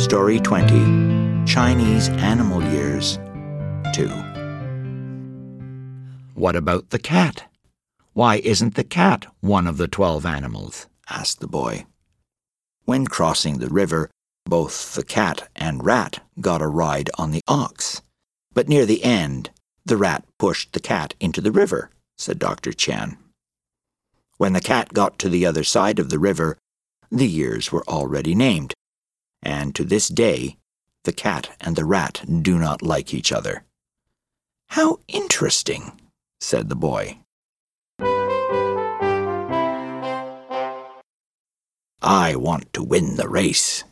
Story 20 Chinese Animal Years 2. What about the cat? Why isn't the cat one of the twelve animals? asked the boy. When crossing the river, both the cat and rat got a ride on the ox. But near the end, the rat pushed the cat into the river, said Dr. Chan. When the cat got to the other side of the river, the years were already named, and to this day, the cat and the rat do not like each other. How interesting, said the boy. I want to win the race,